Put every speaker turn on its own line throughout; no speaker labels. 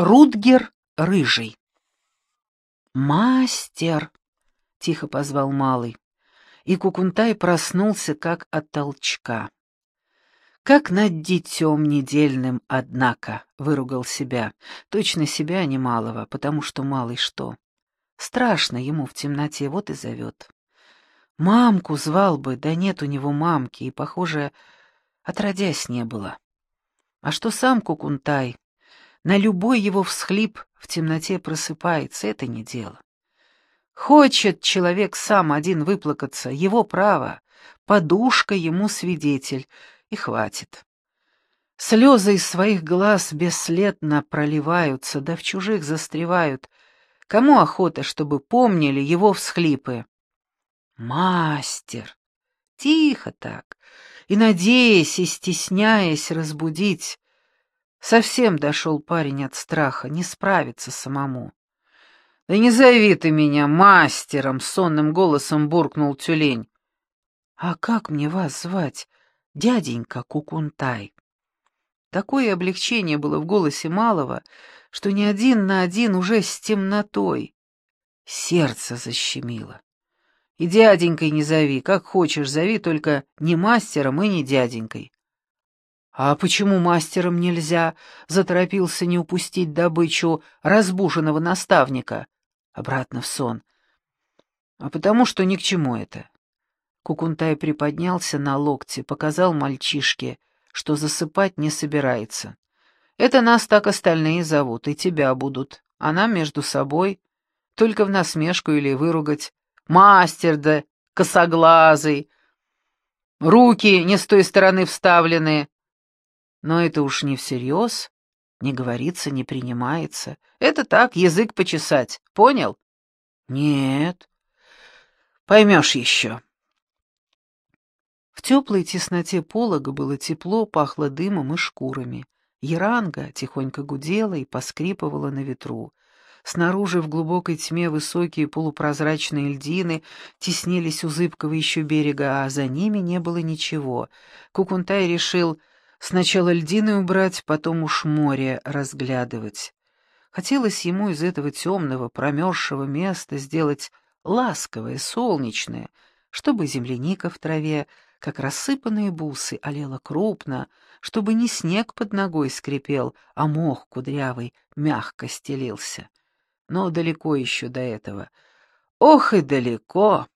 Рудгер Рыжий. «Мастер!» — тихо позвал малый, и Кукунтай проснулся, как от толчка. «Как над детем недельным, однако!» — выругал себя. Точно себя, не малого, потому что малый что? Страшно ему в темноте, вот и зовет. Мамку звал бы, да нет у него мамки, и, похоже, отродясь не было. А что сам Кукунтай? На любой его всхлип в темноте просыпается, это не дело. Хочет человек сам один выплакаться, его право, подушка ему свидетель, и хватит. Слезы из своих глаз бесследно проливаются, да в чужих застревают. Кому охота, чтобы помнили его всхлипы? Мастер! Тихо так, и надеясь, и стесняясь разбудить, Совсем дошел парень от страха, не справится самому. «Да не зови ты меня мастером!» — сонным голосом буркнул тюлень. «А как мне вас звать, дяденька Кукунтай?» Такое облегчение было в голосе малого, что ни один на один уже с темнотой. Сердце защемило. И дяденькой не зови, как хочешь зови, только не мастером и не дяденькой. «А почему мастерам нельзя?» — заторопился не упустить добычу разбуженного наставника. Обратно в сон. «А потому что ни к чему это». Кукунтай приподнялся на локте, показал мальчишке, что засыпать не собирается. «Это нас так остальные зовут, и тебя будут, а нам между собой, только в насмешку или выругать. Мастер да косоглазый, руки не с той стороны вставлены, но это уж не всерьез, не говорится, не принимается. Это так, язык почесать, понял? Нет. Поймешь еще. В теплой тесноте полога было тепло, пахло дымом и шкурами. Яранга тихонько гудела и поскрипывала на ветру. Снаружи в глубокой тьме высокие полупрозрачные льдины теснились у зыбкого еще берега, а за ними не было ничего. Кукунтай решил Сначала льдины убрать, потом уж море разглядывать. Хотелось ему из этого темного, промерзшего места сделать ласковое, солнечное, чтобы земляника в траве, как рассыпанные бусы, олела крупно, чтобы не снег под ногой скрипел, а мох кудрявый мягко стелился. Но далеко еще до этого. Ох и далеко!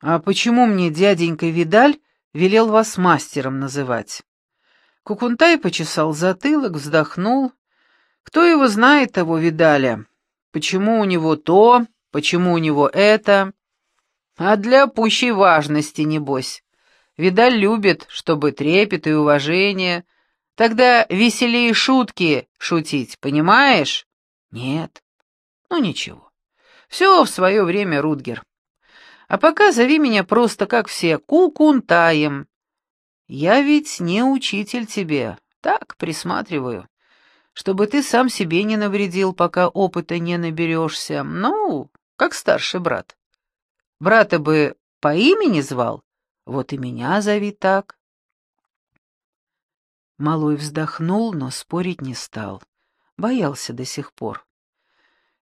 А почему мне дяденька Видаль велел вас мастером называть? Кукунтай почесал затылок, вздохнул. Кто его знает, того видали. Почему у него то, почему у него это. А для пущей важности, небось. Видаль любит, чтобы трепет и уважение. Тогда веселее шутки шутить, понимаешь? Нет. Ну ничего. Все в свое время, Рудгер. А пока зови меня просто, как все, Кукунтаем. Я ведь не учитель тебе, так присматриваю, чтобы ты сам себе не навредил, пока опыта не наберешься. Ну, как старший брат. Брата бы по имени звал, вот и меня зови так. Малой вздохнул, но спорить не стал. Боялся до сих пор.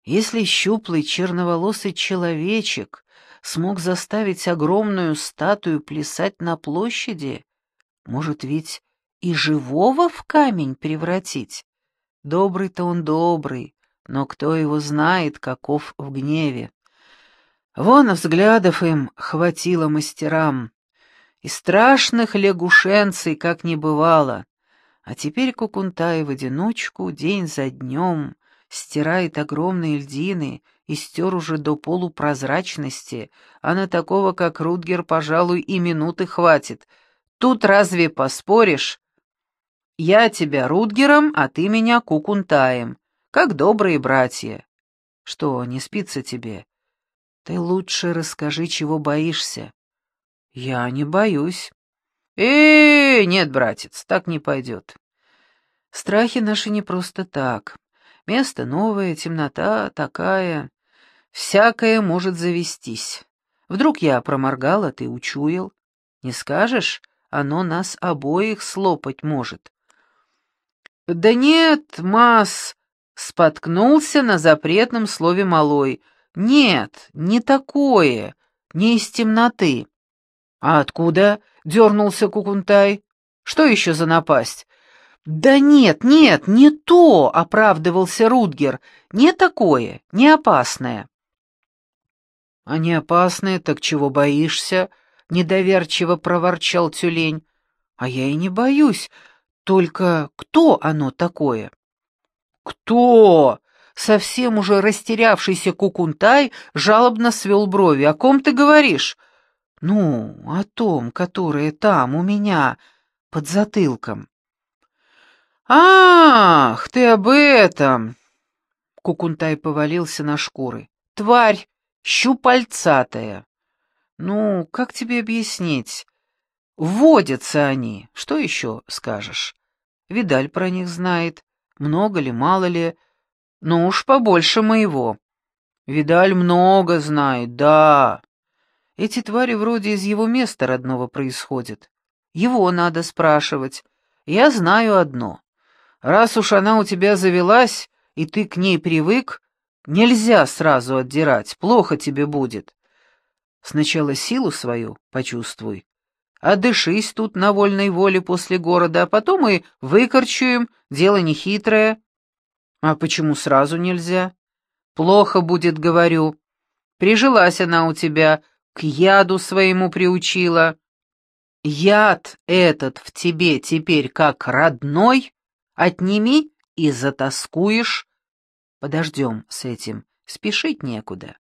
Если щуплый черноволосый человечек смог заставить огромную статую плясать на площади, может ведь и живого в камень превратить? Добрый-то он добрый, но кто его знает, каков в гневе. Вон взглядов им хватило мастерам, и страшных лягушенцей как не бывало. А теперь Кукунтай в одиночку день за днем стирает огромные льдины и стер уже до полупрозрачности, а на такого, как Рудгер, пожалуй, и минуты хватит — Тут разве поспоришь? Я тебя Рудгером, а ты меня Кукунтаем, как добрые братья. Что, не спится тебе? Ты лучше расскажи, чего боишься. Я не боюсь. Э, нет, братец, так не пойдет. Страхи наши не просто так. Место новое, темнота такая. Всякое может завестись. Вдруг я проморгал, а ты учуял. Не скажешь, оно нас обоих слопать может. Да нет, Мас, Споткнулся на запретном слове малой. Нет, не такое, не из темноты. А откуда? Дернулся Кукунтай. Что еще за напасть? «Да нет, нет, не то!» — оправдывался Рудгер. «Не такое, не опасное». «А не опасное, так чего боишься?» — недоверчиво проворчал тюлень. «А я и не боюсь. Только кто оно такое?» «Кто?» — совсем уже растерявшийся Кукунтай жалобно свел брови. «О ком ты говоришь?» «Ну, о том, которое там, у меня, под затылком». «Ах, ты об этом!» Кукунтай повалился на шкуры. «Тварь щупальцатая!» «Ну, как тебе объяснить? Водятся они, что еще скажешь? Видаль про них знает, много ли, мало ли, ну уж побольше моего. Видаль много знает, да. Эти твари вроде из его места родного происходят. Его надо спрашивать. Я знаю одно. Раз уж она у тебя завелась, и ты к ней привык, нельзя сразу отдирать, плохо тебе будет. Сначала силу свою почувствуй, отдышись тут на вольной воле после города, а потом и выкорчуем, дело нехитрое. А почему сразу нельзя? Плохо будет, говорю. Прижилась она у тебя, к яду своему приучила. Яд этот в тебе теперь как родной, Отними и затаскуешь. Подождем с этим, спешить некуда.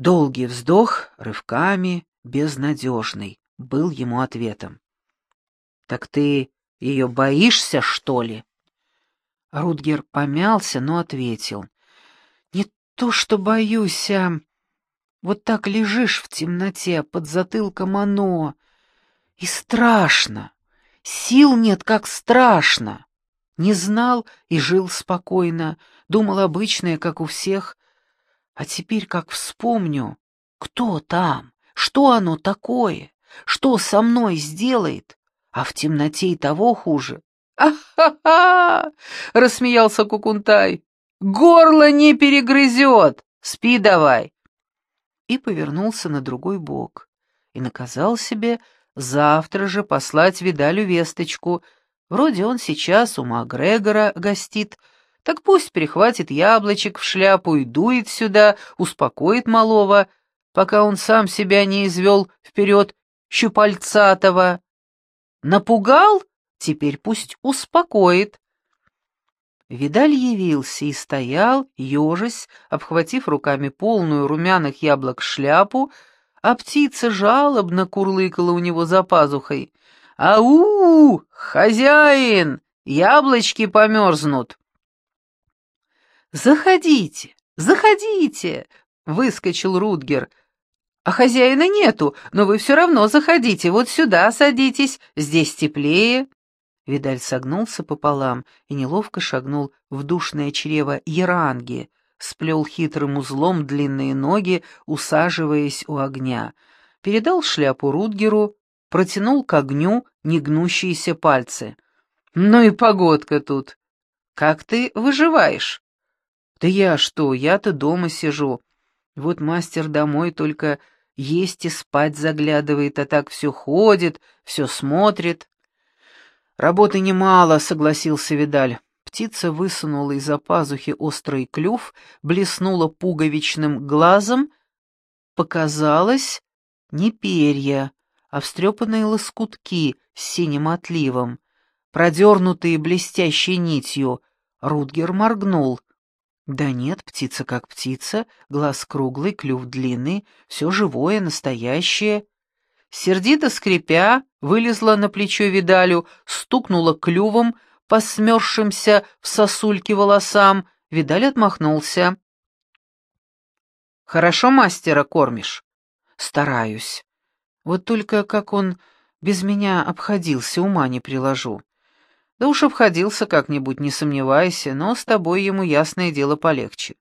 Долгий вздох, рывками, безнадежный, был ему ответом. «Так ты ее боишься, что ли?» Рудгер помялся, но ответил. «Не то, что боюсь, а... Вот так лежишь в темноте, под затылком оно, и страшно. Сил нет, как страшно. Не знал и жил спокойно, думал обычное, как у всех. А теперь, как вспомню, кто там, что оно такое, что со мной сделает, а в темноте и того хуже. «А-ха-ха!» — рассмеялся Кукунтай. «Горло не перегрызет! Спи давай!» И повернулся на другой бок и наказал себе завтра же послать Видалю весточку — Вроде он сейчас у Макгрегора гостит, так пусть прихватит яблочек в шляпу и дует сюда, успокоит малого, пока он сам себя не извел вперед щупальцатого. Напугал? Теперь пусть успокоит. Видаль явился и стоял, ежась, обхватив руками полную румяных яблок шляпу, а птица жалобно курлыкала у него за пазухой. «Ау! Хозяин! Яблочки померзнут!» «Заходите! Заходите!» — выскочил Рудгер. «А хозяина нету, но вы все равно заходите, вот сюда садитесь, здесь теплее». Видаль согнулся пополам и неловко шагнул в душное чрево Яранги, сплел хитрым узлом длинные ноги, усаживаясь у огня, передал шляпу Рудгеру, протянул к огню негнущиеся пальцы. «Ну и погодка тут! Как ты выживаешь?» «Да я что, я-то дома сижу. Вот мастер домой только есть и спать заглядывает, а так все ходит, все смотрит». «Работы немало», — согласился Видаль. Птица высунула из-за пазухи острый клюв, блеснула пуговичным глазом. Показалось, не перья, а встрепанные лоскутки с синим отливом, продернутые блестящей нитью. Рутгер моргнул. Да нет, птица как птица, глаз круглый, клюв длинный, все живое, настоящее. Сердито скрипя, вылезла на плечо Видалю, стукнула клювом по смерзшимся в сосульке волосам. Видаль отмахнулся. «Хорошо мастера кормишь?» «Стараюсь. Вот только как он без меня обходился, ума не приложу. Да уж обходился как-нибудь, не сомневайся, но с тобой ему ясное дело полегче.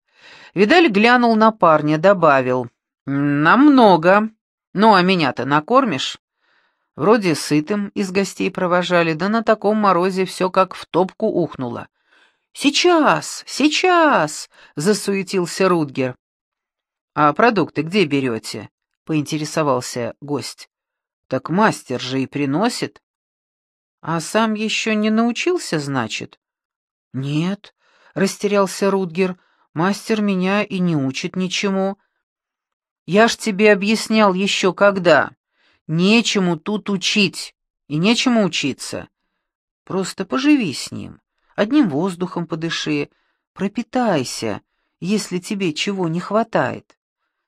Видаль глянул на парня, добавил. «Намного. Ну, а меня-то накормишь?» Вроде сытым из гостей провожали, да на таком морозе все как в топку ухнуло. «Сейчас, сейчас!» — засуетился Рудгер. «А продукты где берете?» — поинтересовался гость. «Так мастер же и приносит». «А сам еще не научился, значит?» «Нет», — растерялся Рудгер, — «мастер меня и не учит ничему». «Я ж тебе объяснял еще когда. Нечему тут учить и нечему учиться. Просто поживи с ним, одним воздухом подыши, пропитайся, если тебе чего не хватает.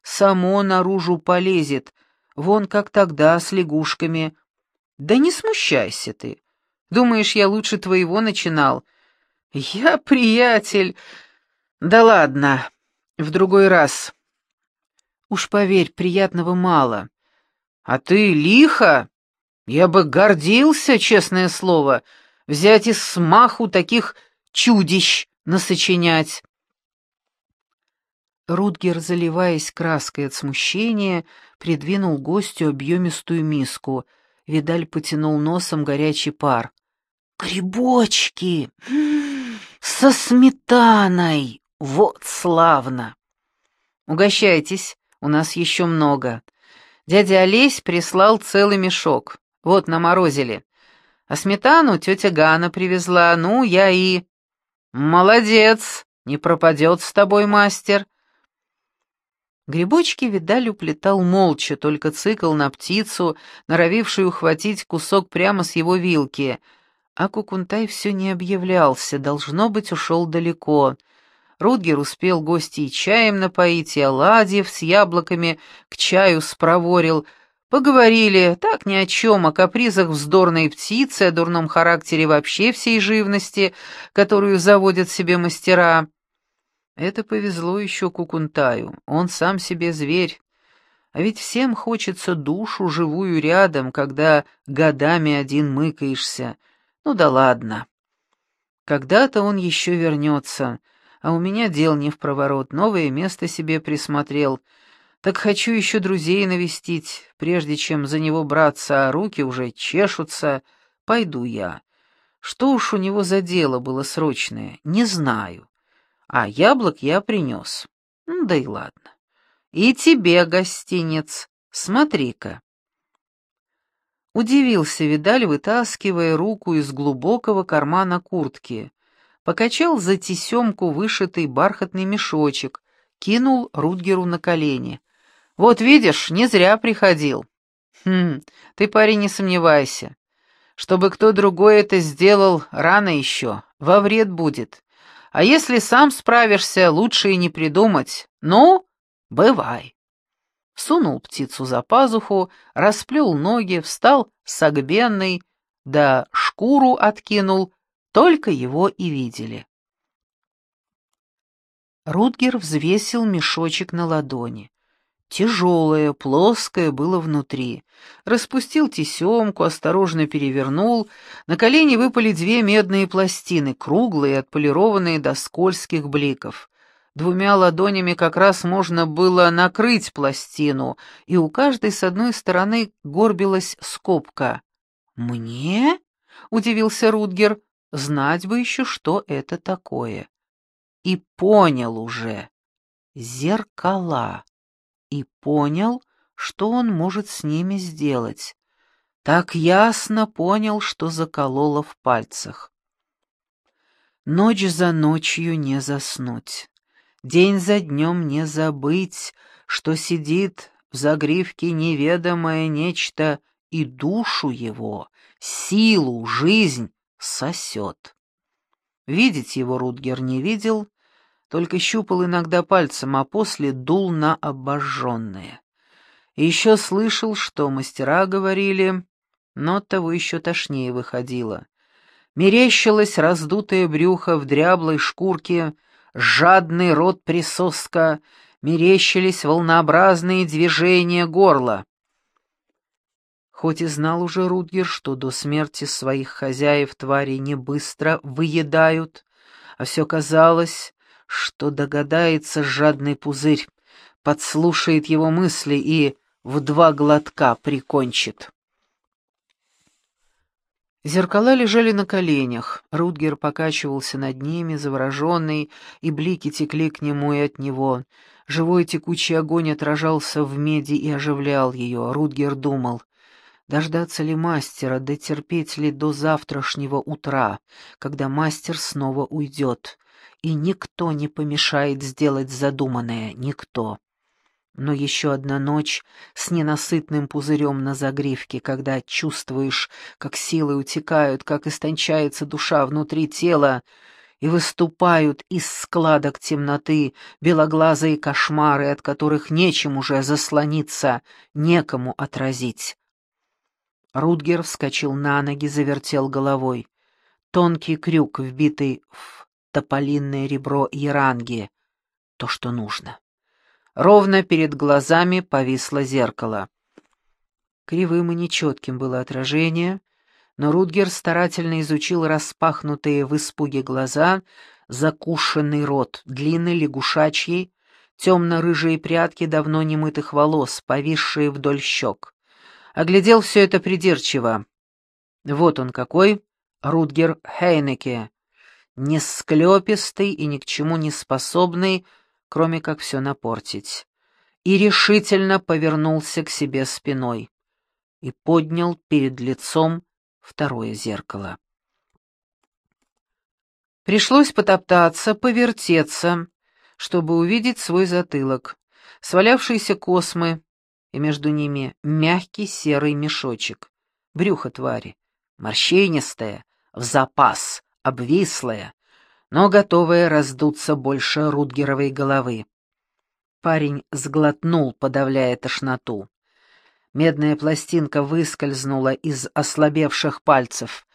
Само наружу полезет, вон как тогда с лягушками. Да не смущайся ты. Думаешь, я лучше твоего начинал? Я приятель. Да ладно, в другой раз. Уж поверь, приятного мало. А ты лихо? Я бы гордился, честное слово, — взять из смаху таких чудищ насочинять. Рутгер, заливаясь краской от смущения, придвинул гостю объемистую миску. Видаль потянул носом горячий пар. «Грибочки! Со сметаной! Вот славно!» «Угощайтесь, у нас еще много. Дядя Олесь прислал целый мешок. Вот, наморозили. А сметану тетя Гана привезла, ну, я и... Молодец, не пропадет с тобой мастер. Грибочки Видаль уплетал молча, только цикл на птицу, норовившую ухватить кусок прямо с его вилки. А Кукунтай все не объявлялся, должно быть, ушел далеко. Рудгер успел гостей чаем напоить, и оладьев с яблоками к чаю спроворил — Поговорили, так ни о чем, о капризах вздорной птицы, о дурном характере вообще всей живности, которую заводят себе мастера. Это повезло еще Кукунтаю, он сам себе зверь. А ведь всем хочется душу живую рядом, когда годами один мыкаешься. Ну да ладно. Когда-то он еще вернется, а у меня дел не в проворот, новое место себе присмотрел — так хочу еще друзей навестить, прежде чем за него браться, а руки уже чешутся. Пойду я. Что уж у него за дело было срочное, не знаю. А яблок я принес. Да и ладно. И тебе, гостинец, смотри-ка. Удивился Видаль, вытаскивая руку из глубокого кармана куртки. Покачал за тесемку вышитый бархатный мешочек, кинул Рудгеру на колени — вот видишь, не зря приходил. Хм, ты, парень, не сомневайся. Чтобы кто другой это сделал, рано еще, во вред будет. А если сам справишься, лучше и не придумать. Ну, бывай. Сунул птицу за пазуху, расплел ноги, встал согбенный, да шкуру откинул, только его и видели. Рутгер взвесил мешочек на ладони. Тяжелое, плоское было внутри. Распустил тесемку, осторожно перевернул. На колени выпали две медные пластины, круглые, отполированные до скользких бликов. Двумя ладонями как раз можно было накрыть пластину, и у каждой с одной стороны горбилась скобка. «Мне?» — удивился Рутгер. «Знать бы еще, что это такое». И понял уже. Зеркала и понял, что он может с ними сделать. Так ясно понял, что закололо в пальцах. Ночь за ночью не заснуть, день за днем не забыть, что сидит в загривке неведомое нечто и душу его, силу, жизнь сосет. Видеть его Рутгер не видел, только щупал иногда пальцем, а после дул на обожженные. Еще слышал, что мастера говорили, но того еще тошнее выходило. Мерещилось раздутое брюхо в дряблой шкурке, жадный рот присоска, мерещились волнообразные движения горла. Хоть и знал уже Рудгер, что до смерти своих хозяев твари не быстро выедают, а все казалось, что догадается жадный пузырь, подслушает его мысли и в два глотка прикончит. Зеркала лежали на коленях, Рутгер покачивался над ними, завороженный, и блики текли к нему и от него. Живой текучий огонь отражался в меди и оживлял ее. Рутгер думал, дождаться ли мастера, дотерпеть ли до завтрашнего утра, когда мастер снова уйдет, и никто не помешает сделать задуманное, никто. Но еще одна ночь с ненасытным пузырем на загривке, когда чувствуешь, как силы утекают, как истончается душа внутри тела, и выступают из складок темноты белоглазые кошмары, от которых нечем уже заслониться, некому отразить. Рутгер вскочил на ноги, завертел головой. Тонкий крюк, вбитый в тополинное ребро яранги. То, что нужно. Ровно перед глазами повисло зеркало. Кривым и нечетким было отражение, но Рутгер старательно изучил распахнутые в испуге глаза, закушенный рот, длинный лягушачий, темно-рыжие прядки давно немытых волос, повисшие вдоль щек. Оглядел все это придирчиво. Вот он какой, Рутгер Хейнеке, несклепистый и ни к чему не способный, кроме как все напортить, и решительно повернулся к себе спиной и поднял перед лицом второе зеркало. Пришлось потоптаться, повертеться, чтобы увидеть свой затылок, свалявшиеся космы, и между ними мягкий серый мешочек, брюхо твари, морщинистое, в запас, обвислое, но готовая раздуться больше Рутгеровой головы. Парень сглотнул, подавляя тошноту. Медная пластинка выскользнула из ослабевших пальцев.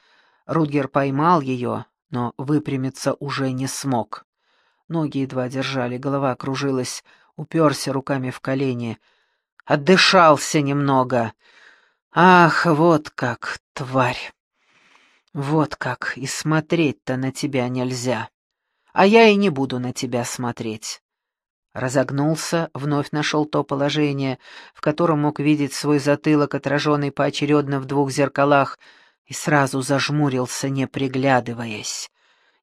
Рутгер поймал ее, но выпрямиться уже не смог. Ноги едва держали, голова кружилась, уперся руками в колени. Отдышался немного. Ах, вот как, тварь! Вот как, и смотреть-то на тебя нельзя. А я и не буду на тебя смотреть. Разогнулся, вновь нашел то положение, в котором мог видеть свой затылок, отраженный поочередно в двух зеркалах, и сразу зажмурился, не приглядываясь.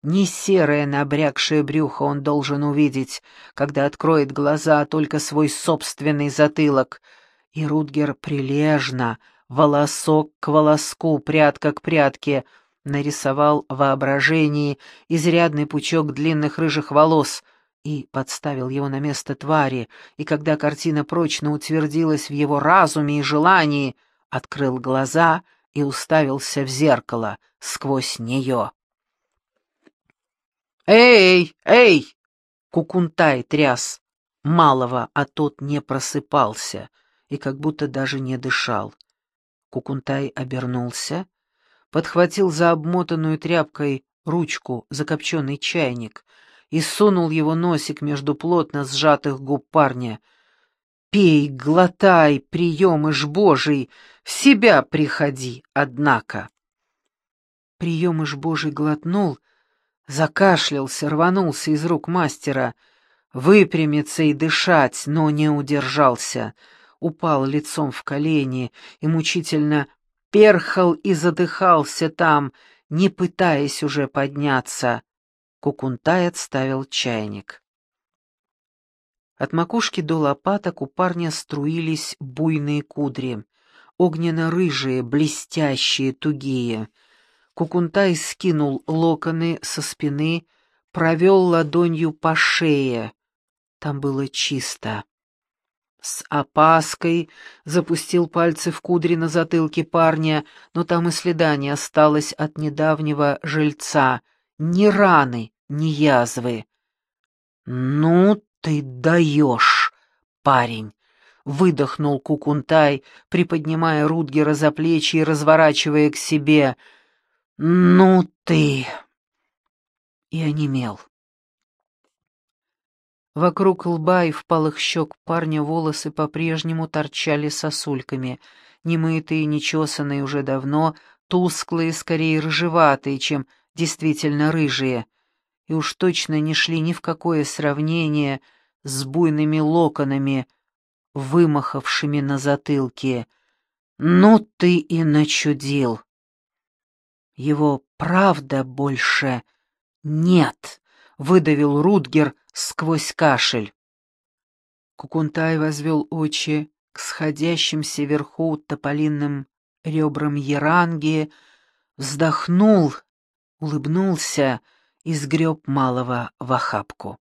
Не серое набрякшее брюхо он должен увидеть, когда откроет глаза, а только свой собственный затылок. И Рутгер прилежно, волосок к волоску, прядка к прядке — нарисовал в воображении изрядный пучок длинных рыжих волос и подставил его на место твари, и когда картина прочно утвердилась в его разуме и желании, открыл глаза и уставился в зеркало сквозь нее. «Эй, эй!» — Кукунтай тряс. Малого, а тот не просыпался и как будто даже не дышал. Кукунтай обернулся подхватил за обмотанную тряпкой ручку закопченный чайник и сунул его носик между плотно сжатых губ парня. «Пей, глотай, приемыш Божий, в себя приходи, однако!» Приемыш Божий глотнул, закашлялся, рванулся из рук мастера, выпрямиться и дышать, но не удержался, упал лицом в колени и мучительно перхал и задыхался там, не пытаясь уже подняться. Кукунтай отставил чайник. От макушки до лопаток у парня струились буйные кудри, огненно-рыжие, блестящие, тугие. Кукунтай скинул локоны со спины, провел ладонью по шее. Там было чисто. С опаской запустил пальцы в кудри на затылке парня, но там и следа не осталось от недавнего жильца. Ни раны, ни язвы. «Ну ты даешь, парень!» — выдохнул Кукунтай, приподнимая Рудгера за плечи и разворачивая к себе. «Ну ты!» И онемел. Вокруг лба и впалых щек парня волосы по-прежнему торчали сосульками, немытые, нечесанные уже давно, тусклые, скорее рыжеватые, чем действительно рыжие, и уж точно не шли ни в какое сравнение с буйными локонами, вымахавшими на затылке. «Ну ты и начудил!» Его правда больше нет, выдавил Рудгер сквозь кашель. Кукунтай возвел очи к сходящимся вверху тополинным ребрам Яранги, вздохнул, улыбнулся и сгреб малого в охапку.